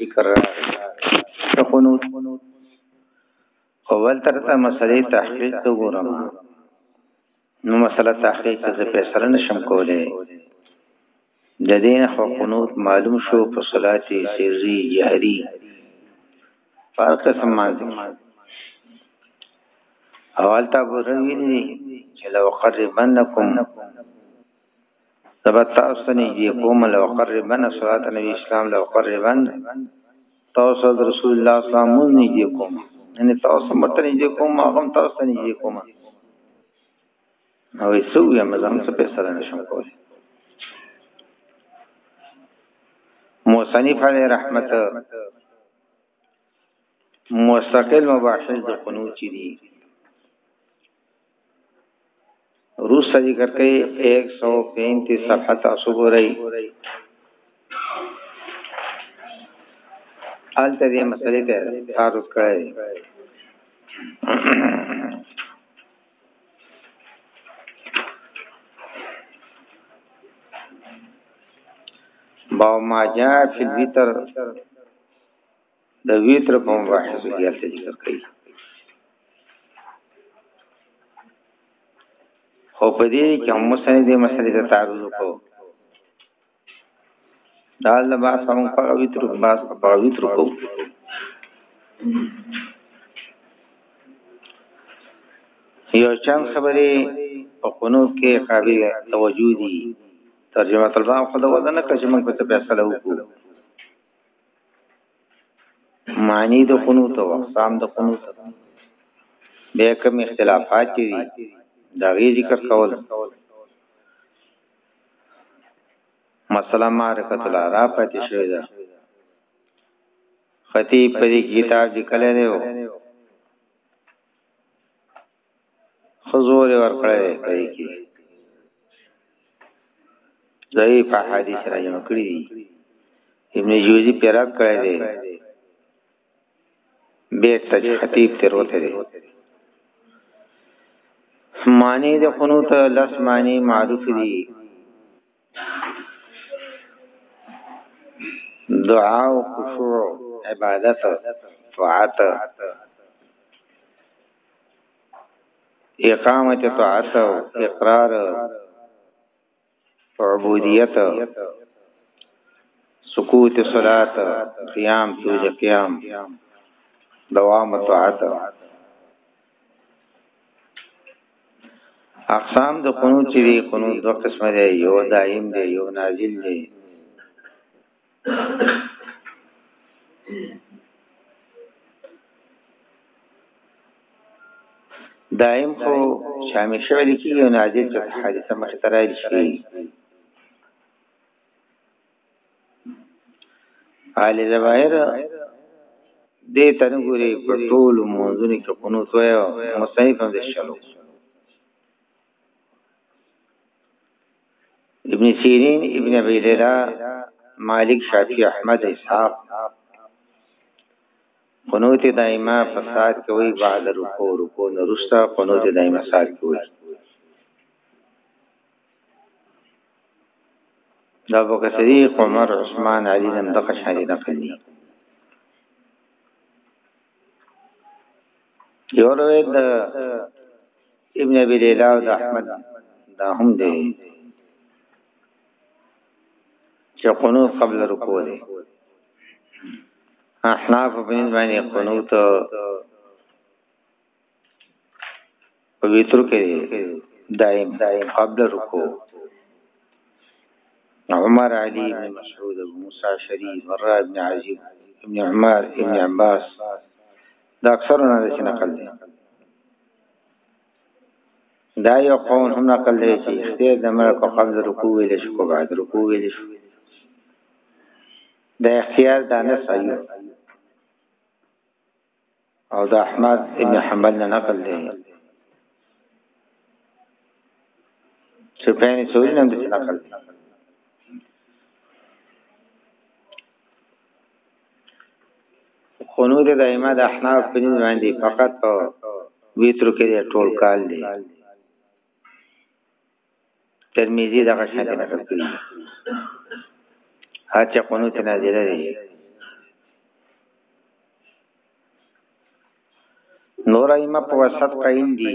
ذکر تقنوت اول تر ته مسلې تحقیق ته ګورم نو مسله تحقیق ته فیصله نشم کولای د دې نه خو قنوت معلوم شو په صلات سری جهري فرق قسم مانځي اول تا بوزوی دي چې لو قربنکم تبا تاسو نه دي کوم لو قربن صلات نبی اسلام لو قربن تاسو رسول الله صلی الله علیه وسلم نه دي کوم ان تاسو متنه دي کوم هغه تاسو نه دي کوم نو وې سو یې مزان څه فیصله نشم کولی موصنف علی رحمت مستقل مباحث د قنوت چي دي روس سجی کرتے 135 صفحہ تاسو ګورئ حال ته دې مسلې ته تعرض کړی باو ما جا فی الویتر د ویتر په مباحث کې هلته ذکر کړي خو په دې کې هم مسند دې مسند ته تعرض وکړو دا الله با سم په ویتر با په ویتر کو یو چند خبرې په خونو کې قابل توجه دي ترجمه طلبان خو دا ودانه کچې موږ په فیصله وکړو معنی د خونو ته اقسام د خونو ته به کوم اختلافات دي دا غي ذکر کول مسله معرفت العرب پاتې شوې ده خطیب په دې کتاب لیکل دی او خزور ورکړی دی په دې کې ضعیف حدیث راځم کړی دی ابن جوزی پیرات کړی دی بیت تج خطیب تروته دی معنی د قنوت لس معنی معروف دي دعا او خشوع عبادت طاعت اقامت طاعت اقرار عبودیت سکوت صلات قیام توج قیام دوام طاعت اقسام د قنوت چې دی قنوت دوه قسمه دی یو دائم دی یو نازل دی دائم خو شامل شوی لیکي او نازل چې حادثه مخترای شي حال زواهر دې تنګوري په ټول منځونو کې قنوت وایو مصیفه دې شلو ابن سیرین ابن ابي ليلى مالک شافعي احمد اسحاق قنوت دایمه فساد کوي بعد رکوع رکوع نرستا قنوت دایمه سات کوي دا ابو کثیر عمر عثمان علی نن دغه شان نه کوي یو روایت ابن ابي ليلى او احمد دا هم دی چې قنوت قبل رکوع دی احناف په دې باندې قنوت په ویتر کې دائم دائم قبل رکوع عمر علي بن مسعود ابو موسى شريف مراد بن عزيز ابن عمر ابن عباس دا اکثرونه د نقل دي دا یو قول هم نقل دی چې اختیار د مرک او قبل رکوع ویل شو کو بعد رکوع ویل شو د اختیار د نه صحیح او د احمد ابن حنبل نه نقل دی سفیان ثوری نه نقل دی خنود دایمه د احناف په نوم باندې فقط په ویتر کې ټول کال دی ترمذی دغه شان نه کوي هڅه قنوت نازله دی نور ایمه په وسط قائم دي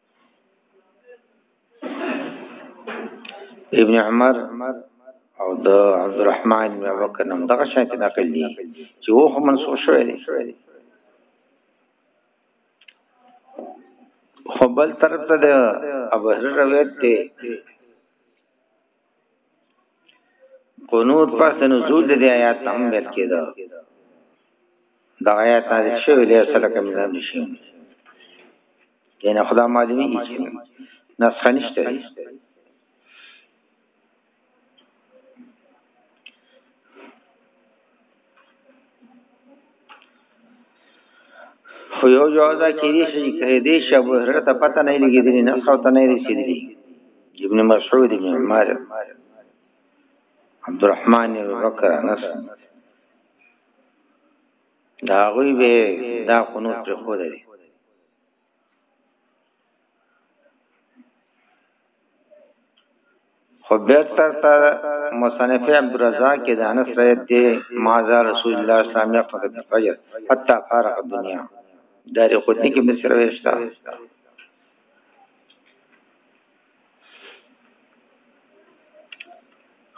ابن عمر او د عبد الرحمن بن بکر نوم دغه شان کې نقل دي چې وو هم منسوخ شوی دی خو بل طرف ته د ابو هرره روایت دی قنوت پس د نزول د آیات هم ویل کېده دا آیات نازل شوی له سره کوم نه نشي یعنی خدا معلومی چې نسخه نشته خو یو جوازه کې دې شي کې دې شب هر ته پته نه لګي دې نه خو ته نه رسیدلی ابن مسعود ابن عمر عبد الرحمن ابو بکر انس دا غوی به دا قنوت پر خو دی خو بیرته تر مصنف عبدالرزاق کې د انس روایت دی مازه رسول الله صلی الله علیه وسلم فقط فجر حتا فارق الدنيا دار قطنی کې مصر ویشتا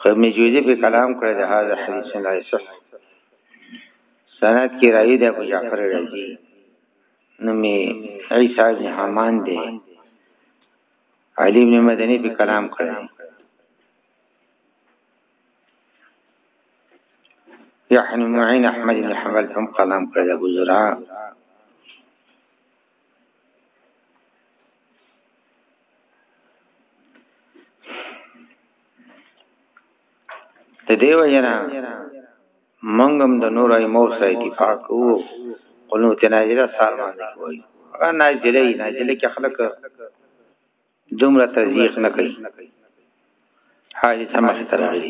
خبنی جوزی په کلام کړی د هاذ حدیث نه صح سند کې راځي د ابو جعفر رضی نوم عیسی بن حمان دی علی بن مدنی په کلام کړی یحن معین احمد بن حنبل هم کلام کړی ابو زرع ته دیو جنا مونږ هم د نور ایمو سره دفاع کوو قنوت نازله سال باندې کوي هغه نازله یې نازله کې خلک دومره تضییق نه کوي حالي سمخ ترغلي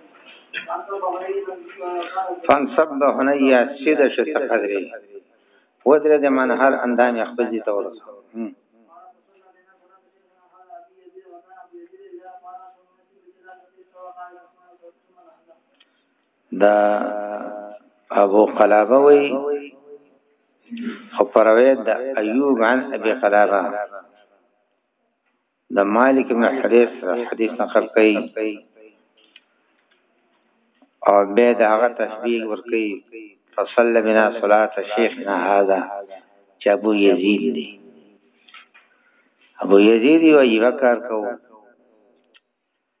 فنصب د هنیا سیده شو ته قدرې ودره د منهر اندام خپل دي ته ورسو دا ابو قلابه وی خو پروید د ایوب عن ابي قلابه د مالک ابن حریث حدیث نقل کوي او به د هغه تشبیه ور کوي فصل بنا صلات شیخنا هذا چې ابو یزید دی ابو یزید یو یو کار کوو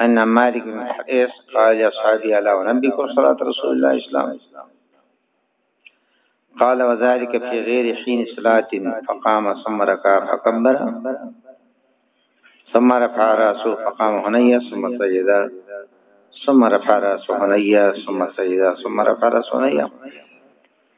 ان مالك بن حقيس قال يا صحابي الا انبئكم صلاه رسول الله اسلام قال وذلك في غير حين صلاة فقام ثم ركع فكبر ثم رفع راسه فقام هنيا ثم سجد ثم رفع راسه هنيا ثم سجد ثم رفع راسه هنيا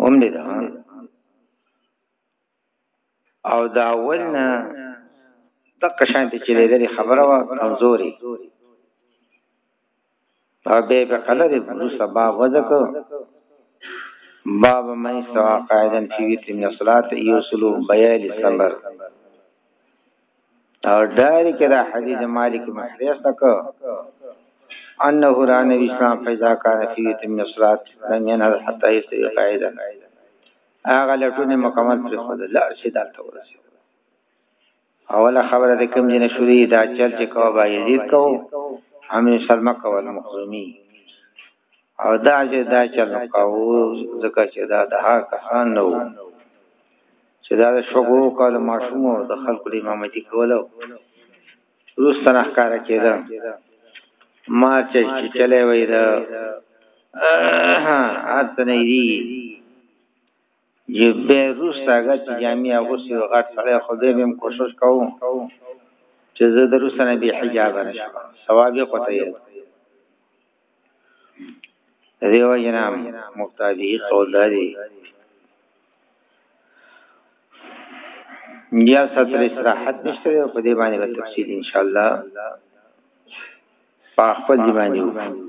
هم دې ده او دا ولنا د قشان ته چې لري خبره وا کمزوري او به په قلب بلو سبا وذکو باب مې سوا قائدن فی ویت من الصلاه یوسلو بیال صبر او داری کې دا حدیث مالک محریس تکو انه را نبی اسلام فیضا کان فیت من الصلات لم ينهر حتى يستوي قاعدا هغه لټونه مکمل پر خود لا سیدال ته ورسید اوله خبره د کوم جن شوري دا چل چې کو با یزید کو امر سلمہ کول مخزومی او دا چې دا چل کو زکه چې دا د هر کسان نو چې دا د شپږو کالو ماشوم او د خلکو د امامتي کولو روسته نه ښکاره کېده ما چې چلې وې دا اتنې دي جبه روسته هغه چې جامع اوسې غټ سره خو دې هم کوشش کوم چې زه دروسته نه به حجاب نه شم ثواب یې کوته دیو جنا مقتدی قول دادی بیا سطر استراحت نشته په دې باندې به تفصیل ان شاء الله په خپل دی باندې وکړو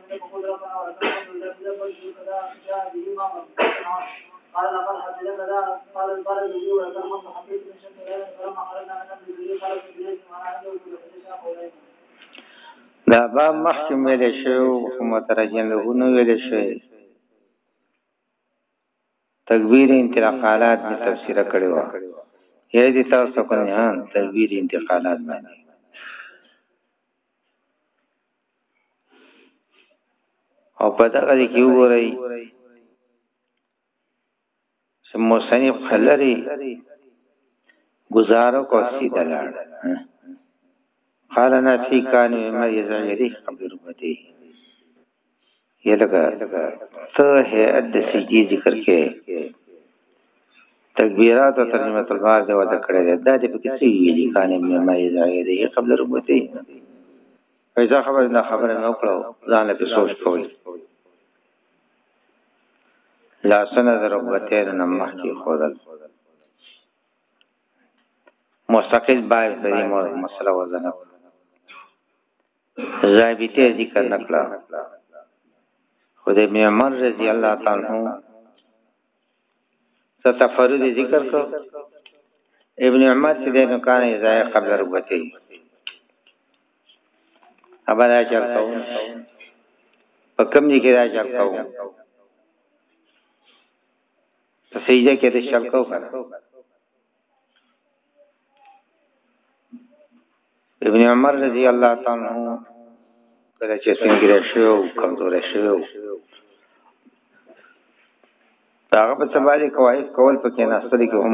دا با مخکې ویل شو خو مترجم له نو ویل شو تکبیر انتقالات می تفسیر کړی و یې دي تاسو کو نه تکبیر انتقالات باندې او په دغه کې وګورئ چې مصنف خلری گزارو کو سیده لاړ قال نفی کان مریض علیه قبل ربته یا لکه ته هيئت د سجدي ذکر کې تکبیرات او ترجمه البار دی ودا کړی دی دا دې پکې څه ویلي کان ابن مری ځای دی قبل رکوته پیدا خبر نه خبره مې وکړو ځان له سوچ کوي لا سنه رکوته نه مخ کې خورل مستقل باید د دې مسله وزنه رابطه ذکر نکړه خو د ابن عمر رضی الله تعالی عنہ تفرد ذکر کو ابن عمر چې د نکان ازای قبل رکبتي ابا دا چل کو په کم دي کې دا چل کو سجده کې د شل کو کنه ابن عمر رضی الله تعالی عنہ کله چې څنګه شو کمزور شو هغه په سبالي کوایف کول پکې نه ستړي کې هم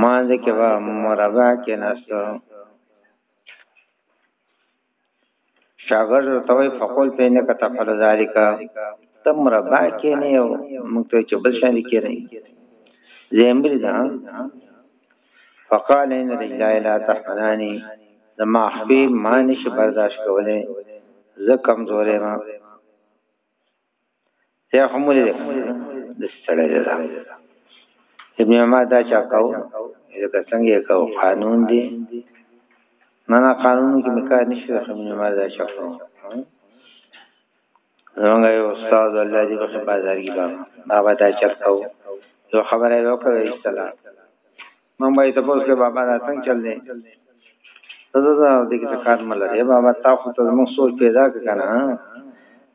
مانځ کې به مربع کې ناستو شاګرد ته وی فقول په نه کته فل ذالک ته مربع کې نه یو موږ ته چې بل شان کې نه زمبر دا فقال ان رجلای لا تحملانی زما خپې مانش برداشت کولې زه کمزورې ما یا هم ولې د ستړی ده ابن عمر دا چا کاو لکه څنګه یې کاو قانون دی نه نه قانون کې مکار نشته خو ابن عمر دا چا کاو زمونږ یو استاد الله دې په بازار کې بابا بابا دا چا کاو یو خبره یو کوي استلا مونږ به تاسو کې بابا دا څنګه چل دی زه زه دې کې کار مله بابا تاسو ته موږ سوچ پیدا کړ کنه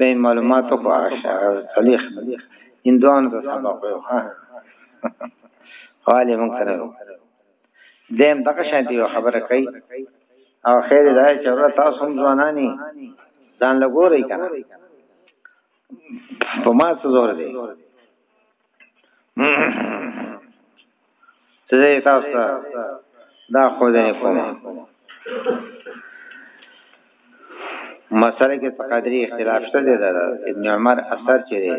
د معلوماتو په اشاره صلیخ هندوان ته سبق وي ها خالي مونږ سره دیم دغه شانتي خبره کوي او خیر دا چې ورته تاسو هم ځوانانی ځان لګورئ کنه په ما څه زور دی څه دې تاسو ته دا خو دې کوم مسله کې تقدری اختلاف شته دی دا ابن عمر اثر چي دی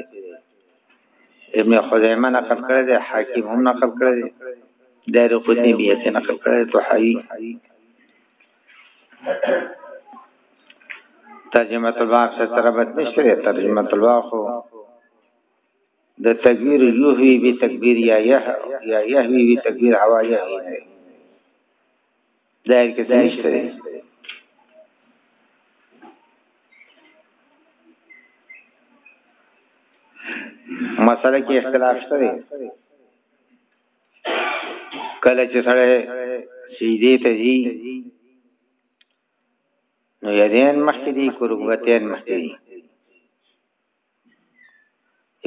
ابن خزیمه نقل کړی دی حاکم هم نقل کړی دی دار قطنی بیت نقل کړی تو حوی ترجمه الباب سے تربت نشته ترجمه الباب خو د تکبیر یوهی به تکبیر یا یه یا یهوی به تکبیر هوا یهوی نه دایره کې نشته مسله کې اختلاف شته کله چې سره سیدی ته ځي نو یدین مخکې دي قربتین مخکې دي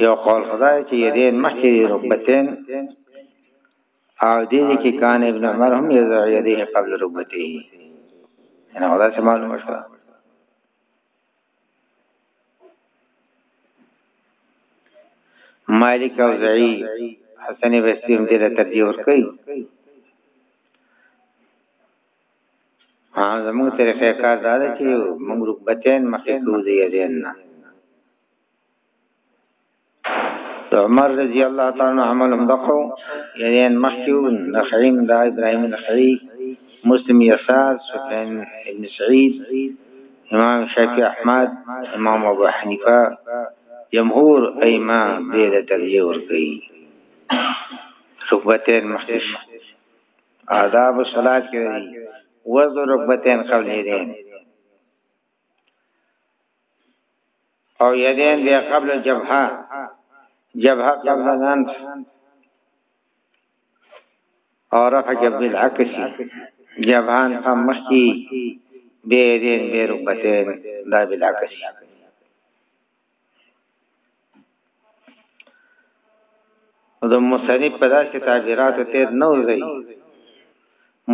یو قول خدای چې یدین مخکې رکبتین او دې کې کان ابن عمر هم یدین قبل رکبته انا خدا سے معلوم شو مالک او زعی حسن بستی هم دې ترجیح ورکړي ها زموږ طریقې کار دا دی چې موږ رکبتین مخې کوو د یدین نه د عمر رضی الله تعالی عنہ عمل هم دخو یدین مخې نخعیم دا ابراهیم نخعی مسلم یسار سفیان ابن سعید امام شافعی احمد امام ابو حنیفه جمهور ائمه دې ته ترجیح ورکړي رکبتین مخکې آداب الصلاة کې دی وضو رکبتین قبل یدین او یدین بیا قبل جبهه جبهه قبل الانف او رفع جبه العکسی جبهان په مخ کې بیا یدین بیا رکبتین دا بالعکسی د مصنف په داسې تعبیراتو ته نه وځي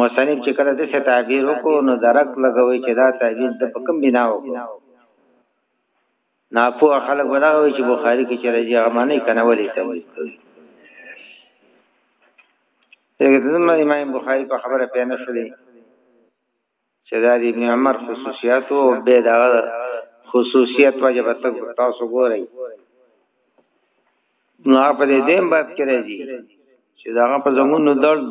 مصنف چې کله د څه تعبیر وکړو نو درک لګوي چې دا تعبیر د کوم بنا وکړو ناپو خلک ولغوي چې بخاری کې چې راځي هغه معنی کنه ولې تعبیر کوي دغه د امام بخاری په خبره پیانه شولې چې دا د ابن عمر خصوصیات او به دا خصوصیت واجب تاسو ګورئ نو په دې دیم باب کې راځي چې دا په زمونو درد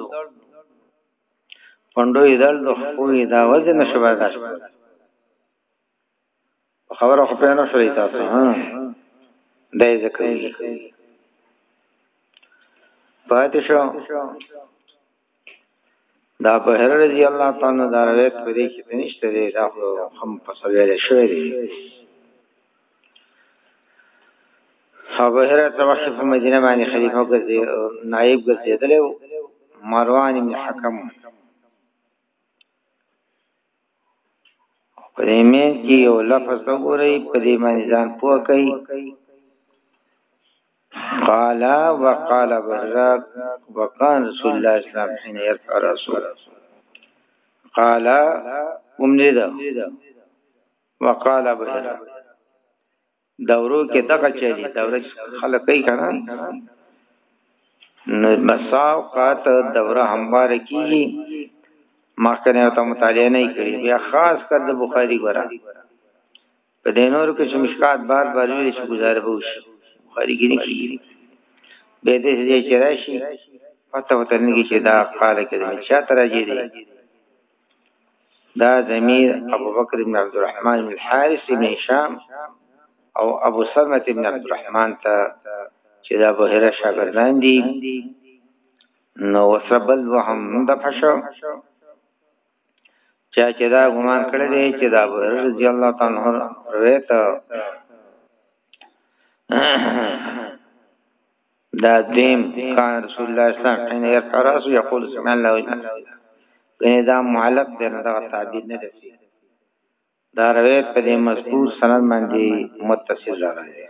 پندوی درد خو دا وزن شبه داشت خبره خو په نه شوي تاسو ها دای ذکر پاتې شو دا په هر رضی الله تعالی دا روایت په دې کې نشته دی دا خو هم په سویل شوی دی ابو هرره توخف په مدینه باندې خلیفہ ګرځي نائب ګرځیدل مروان بن حکم پرې مې کې یو لفظ وګورئ پرې باندې ځان پوه کړئ قال وقال برزاق وقال رسول الله اسلام حين يرفع رسول قال امنده وقال برزاق دورو کې دغه چي دي دوره خلک کوي کنه نو مساو قات دوره هموار کیږي مخکنه ته مطالعه نه کړی بیا خاص کر د بخاری ګره په دینور کې شمشکات بار بار ویل شي گزاره به وشي بخاری کې نه کیږي به دې چې راشي پته وته نه کیږي چې دا قال کې د چا ترجی دی دا ضمیر ابو بکر ابن عبد الرحمن ابن الحارث ابن هشام او ابو سلمة ابن عبد الرحمن ته چې دا ابو هريره شاګردان دي نو وسبل وهم د فشو چا چې دا ګمان کړی دی چې دا ابو هريره رضی الله تعالی عنہ روایت دا دیم کان رسول الله صلی الله علیه وسلم ان يرقراس یقول سمع الله لمن حمده دا معلق دی نه دا تعبیر نه دی دا روایت په دې مذکور سند باندې متصل راغلی دی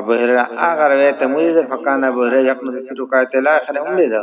ابو هرره هغه روایت مو دې فکان ابو هرره یقنو فی رکعت الاخر هم دې دا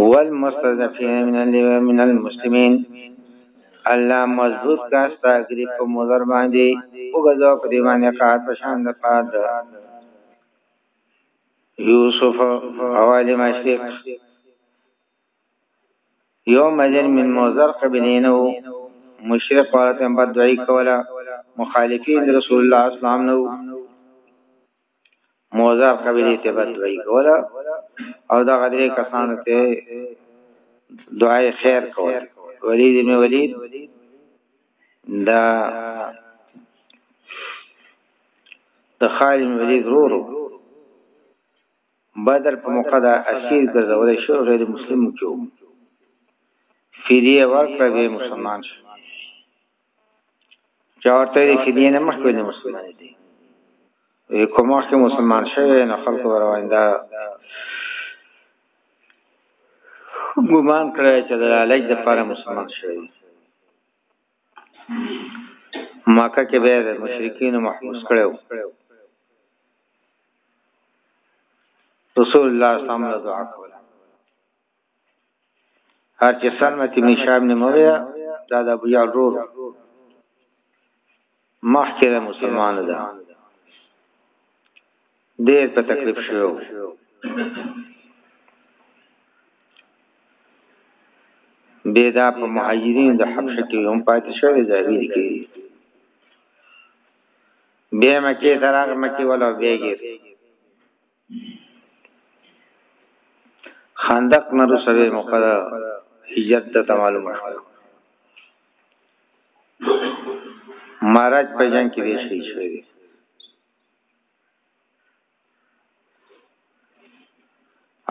هو المستضعفين من من المسلمين الله مضبوط کا ستا غریب په مولر باندې وګذو په دې باندې قات په شان د قات یوسف حوالی مشرق یو مجل من موزر قبلینو مشرق والتن بدعی کولا مخالفین رسول الله اسلام نو موزار قبیله ته بدوي کوله او دا غدري کسان ته دعای خیر کول ولید می ولید دا د خالد ولید رورو بدر په موقع دا اسیر ګرځول شو غیر مسلم کیو فدیه ورکړه به مسلمان شو چاورته دې فدیه نه مخکې نه مسلمان دي وی کوم وخت مسلمان شوی نه خلق ورواندا ګمان کړی چې د لالج د لپاره مسلمان شوی مکه کې به د مشرکین محبوس کړو رسول الله صلی الله علیه وسلم دعا کوله هر چې سلمت ابن شام نه مویا دا د ابو یعل رور مخکې د مسلمان ده ډېر په تکلیف شو بيدا په مهاجرین د حبشه کې هم پاتې شوی ظاهر کې به مکه تراغ مکه ولا بیګر خندق نه رسوي موقع هجرت ته معلومه شو مارج په جنگ کې دی شي شوی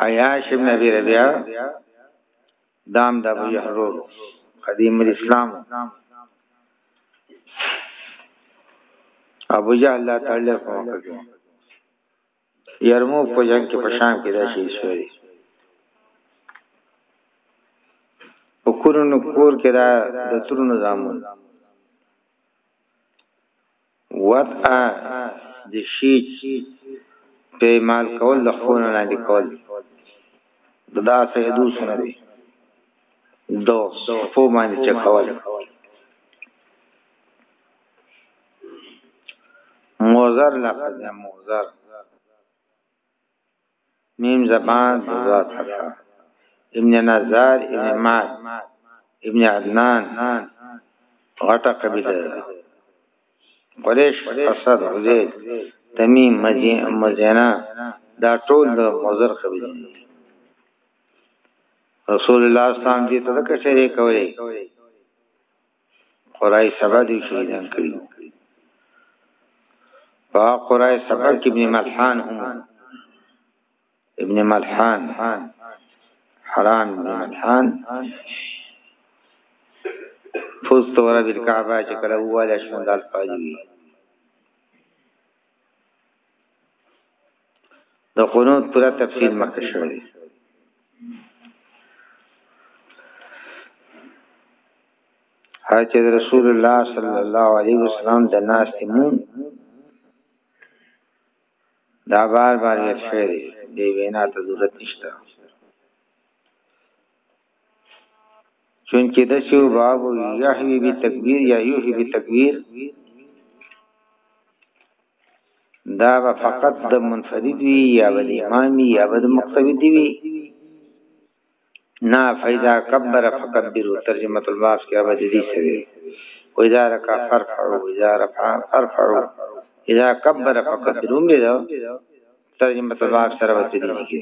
عیاش ابن ابي ربيعه دام د ابو يحرور قديم الاسلام ابو جهل لا تعلق وکړ یرموک په جنگ کې په شام کې دا شهید شوی دی په کورونو کور کې دا د ترونو زامن وطا د شیج په مال کول د خونه نه دی کول دا سیدو سره دی دو فو باندې چکول موزر لفظ ہے موزر میم زبان دوزا تفا ابن نظر ابن مات ابن عدنان غټه قبیله ده قریش اسد حزیل تمیم مزینا دا ټول د موزر قبیله دي رسول الله اسلام دې ته د کشرې کولې قرای سبا دی شهیدان کړی په قرای سبا کې ابن ملحان هم ابن ملحان حرام ابن ملحان فوست ورا بالکعبه چې کله واله شوندال پاجوي د قنوت پورا تفصیل مخکې شوی دی حضرت رسول الله صلی الله علیه وسلم د ناس تیمون دا بار بار یې شوی دی دی وینا ته ضرورت نشته چونکه د شو باب یحوی بی تکبیر یا یحوی بی تکبیر دا به فقط د منفرد وي یا به د امام یا به د مقتدی دی وي نا فیضا کبر فقط بیرو ترجمه الباس کې به د دې سوي و اذا رکع فرفعوا اذا رفع فرفعوا اذا کبر فقط بیرو مې دا ترجمه الباس سره به د دې کې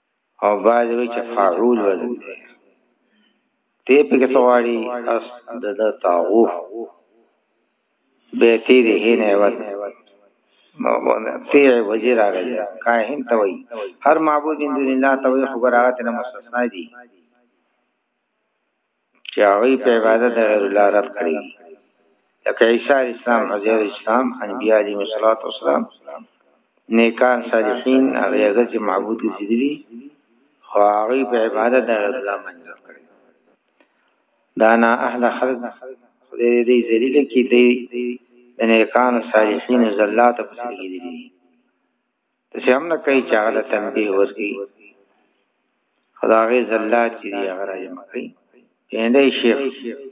او باز وی چې فاعول وزن دی تی په کې سواړي اس د د تاغو به تی دی هینه ور نو باندې تی وزیر راغلی کاهن توي هر معبود من دون الله توي خبر هغه ته مستثنا دي چې هغه په عبادت د غیر الله رب کړی لکه عیسی اسلام حضرت اسلام انبیاء علیهم الصلوات والسلام نیکان صالحین هغه هغه چې معبود ګرځیدلی خو هغه په عبادت د غیر الله باندې کړی دا نه اهل خلق خدای دې ذلیل کې دې د نیکان صالحین زلات په سر کې دي چې هم نه کوي چې هغه تنبیه ورکړي خدای زلا چې دی هغه راځي مکي پیندې شیخ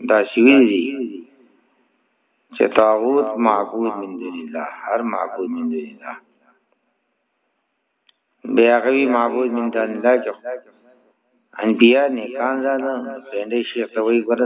دا شوی دی چې طاغوت معبود من دون الله هر معبود من دون الله بیا غوی معبود من دون الله کې انبیا نیکان زاده پیندې شیخ ته وی ګره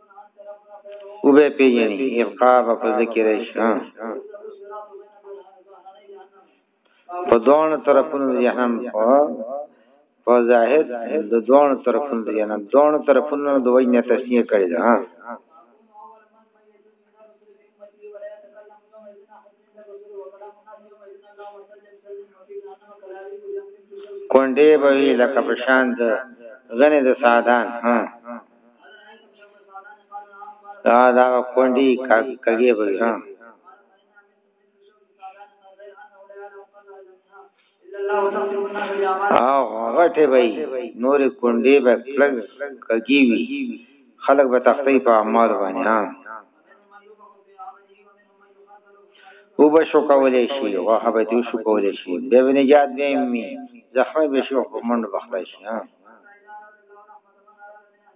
او به پیجنې ابقا په ذکر شي په دوه طرفونو جهنم په په ظاهر د دوه طرفونو جهنم دوه طرفونو د وجه نه تسنیه کړی دا کونډې به وي لکه په شان د غنې د سادان ها دا دا کونډي کګي به ها او غټه وي نور کونډې به کلګ کګي وي خلک به تختې په اعمال باندې ها او به شو کولې شي او هغه به شو کولې شي به نجات به می زخمه به شو په منډه بخلای شي ها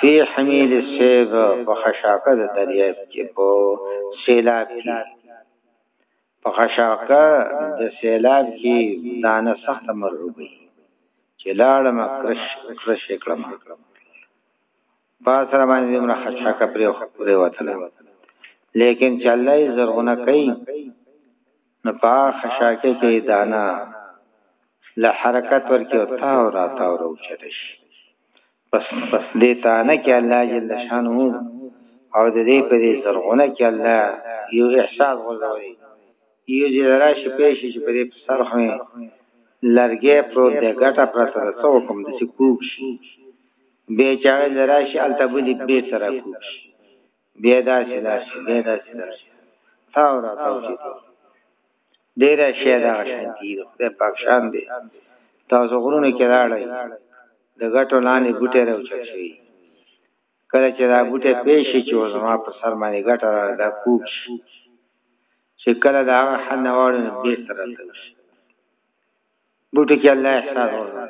فی حمید السیب په خشاکه د دریاب کې په سیلاب کې په خشاکه د سیلاب کې دانه سخت مرعوبی چې لاړم کرش کرش کړم پاس را باندې زمره خشاکه پرې پرې وتله لیکن چې الله یې زرغونه کوي نو په خشاکه کې دانا له حرکت ورکی او تاو را تاو را اوچت شي پس پس دې تانه کې الله جل شانو او د دې په دې زرغونه کې الله یو احساس غوړوي یو دې راشي پېښ شي په دې سر خو لرګې پرو د ګټه پرته څو کوم د سکوک شي به چاغې راشي التبدی به سره کوک شي بیا دا چې دا شي بیا دا چې دا شي تا او را تاو چې دی ډیر شی دا شان دی خدای پاک شان دی تاسو غرونه کې راړی د غټو لانې بوټي راوچت شي کله چې دا بوټي پېښ شي او زما په سر باندې غټه را دا کوک شي چې کله دا حنوالو نه بیرته راځي بوټي کې الله احساس ورته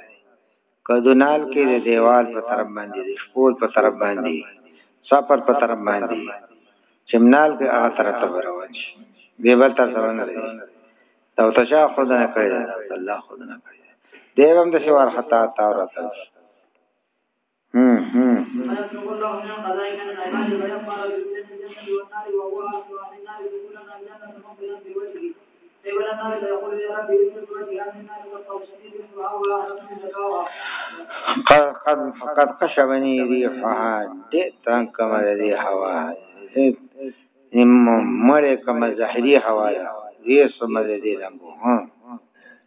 کدونال کې د دیوال په طرف باندې د شپول په طرف باندې سفر په طرف باندې چمنال کې هغه طرف ته روان شي دی بل طرف ته نه لري دا تشا خدای نه کړی الله خدای نه کړی دی هم د شوار خطا تا ورته شبني ريحها دې تران کما دې هوا مړې کما زهري هوا دې سم دې لنګو ها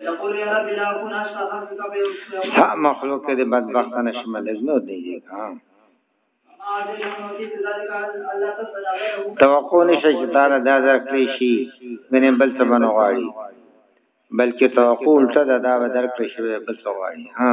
یقول یا رب لا اكون استغفرتك بيوم ها مخلوق دې بدبخت نشمه دې نو دې ها توقع نشه چې تعالی دا درکړي شي منه بل څه بنو غواړي بلکې توقع الټه دا دا درکړي شي بل څه غواړي ها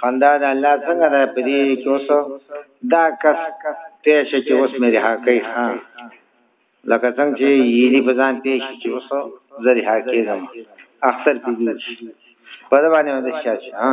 خندا د الله څنګه ده په دې کې اوس دا کس پیش چې اوس مې رها کوي ها لکه څنګه چې یې دې په ځان پیش چې اوس زه رها کېږم اختر کې دې په دې باندې ودې شاش ها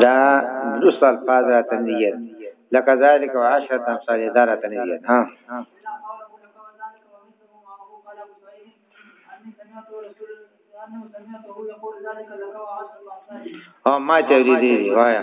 دا درست الفاظ را تنیت لکه ذالک و عشرت امثال دا را تنیت ها او ما ته دې دی وایا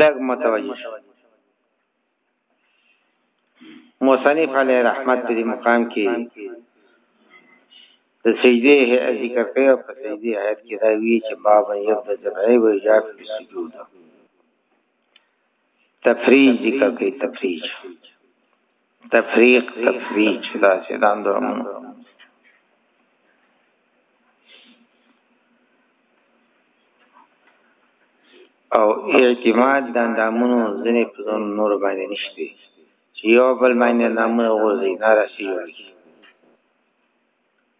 لګ متوجه شو مصنف علی رحمت په مقام کې د سجده هي ذکر کوي په سجده هي کې دا وی چې باب یبدا جبعی و اجاب سجود تفریج ذکر کوي تفریج تفریق تفریج دا چې دا اندرمون او اعتماد د اندامونو ځنې په ځون نور باندې نشته چې یو بل باندې نامونه ورځي ناراسي ورځي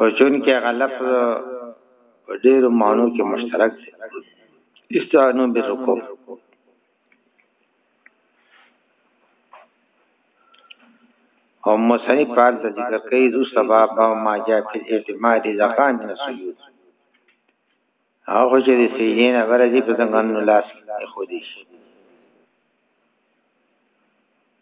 او چون کې هغه لفظ په ډېر معنی کې مشترک دی استعانو بالرکوع او مصنف پاک د ذکر کوي ذو سبب او ما جاء فی الاعتماد اذا قام من السجود هغه چې د سیدین غره دې په څنګه نو لاس خو دې شي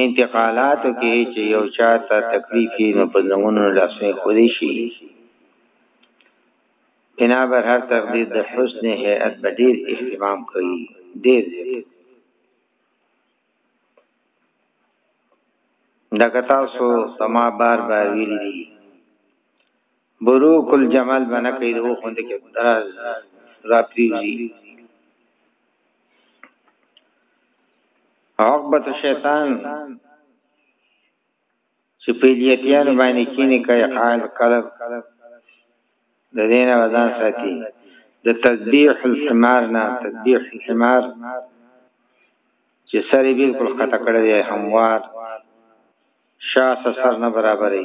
انتقالاتو کې چې یو چا ته تکلیف یې نو په زمونو لاسونه خوري شي بنابر هر تقدیر د حسن هیئت به ډیر اهتمام کوي ډیر دا کتا سو سما بار بار ویل دي بروک الجمال بنا کوي د خوند کې دراز را پیږي عقبت شیطان چې په دیتیان باندې کینی کوي قائل قلب د دینه وزن ساتي د تذبیح الحمار نه تذبیح الحمار چې سری بالکل خطا کړی دی هموار شاس سر نه برابرې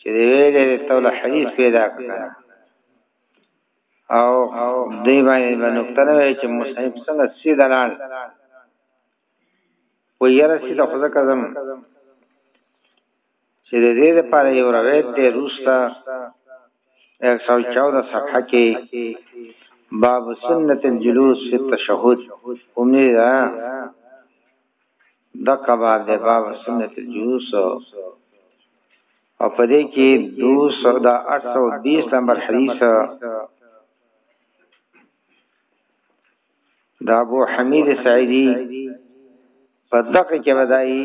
چې دی ویلې توله حدیث پیدا کړه او دی باندې به نقطه نه وي چې مصنف څنګه سیده لاړ و یره سیده خو ځکه زم چې د دې لپاره یو روایت دی روستا 114 صفحه کې باب سنت الجلوس فی التشهد اومنه دغه باب د باب سنت الجلوس او په دې کې 220 نمبر حدیث دا ابو حمید سعیدی په دغه کې بدایي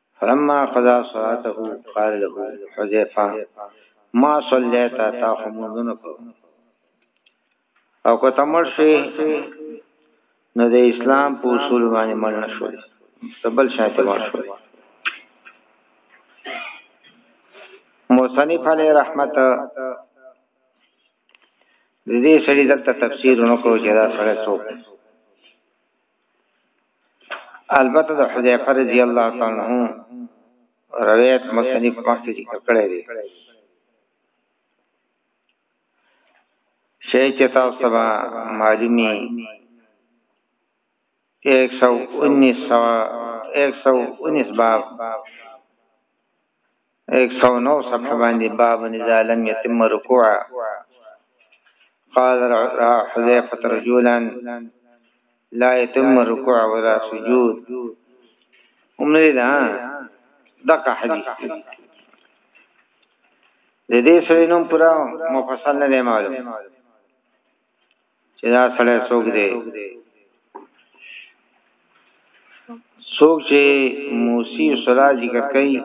فلما قضا صلاته قال له حذيفه ما صليت تا خموندنه کو او که تمر شي نو د اسلام په اصول باندې مړ نشو تبل شاته مړ شو مصنف علی رحمت دې سړي دلته تفسیر نو کو چې دا سره څوک البته د حذیفه رضی الله تعالی عنہ روایت مصنف مخکې ذکر کړی دی شی چې تاسو سبا معلومی 119 119 باب 109 صفحه باندې باب نزا لم يتم رکوعا قال را حذيفة رجولا لا يتم رکوع ولا سجود ومن دا دقه حدیث د دې سره نوم پورا مفصل نه معلوم چې دا سړی څوک دی څوک چې موسی صلا ذکر کوي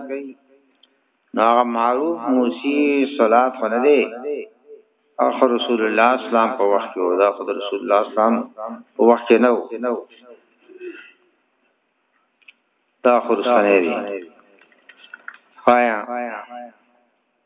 نو هغه معروف موسی صلا خونه دی اخر رسول الله اسلام په وخت کې ودا خد رسول الله اسلام په وخت کې نو دا خرسنه دی خایا